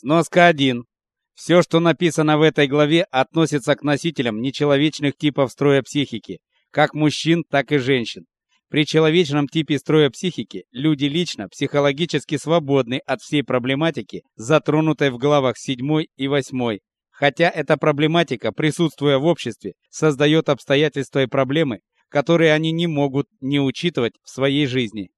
Сноска 1. Все, что написано в этой главе, относится к носителям нечеловечных типов строя психики, как мужчин, так и женщин. При человечном типе строя психики люди лично психологически свободны от всей проблематики, затронутой в главах 7 и 8. Хотя эта проблематика, присутствуя в обществе, создает обстоятельства и проблемы, которые они не могут не учитывать в своей жизни.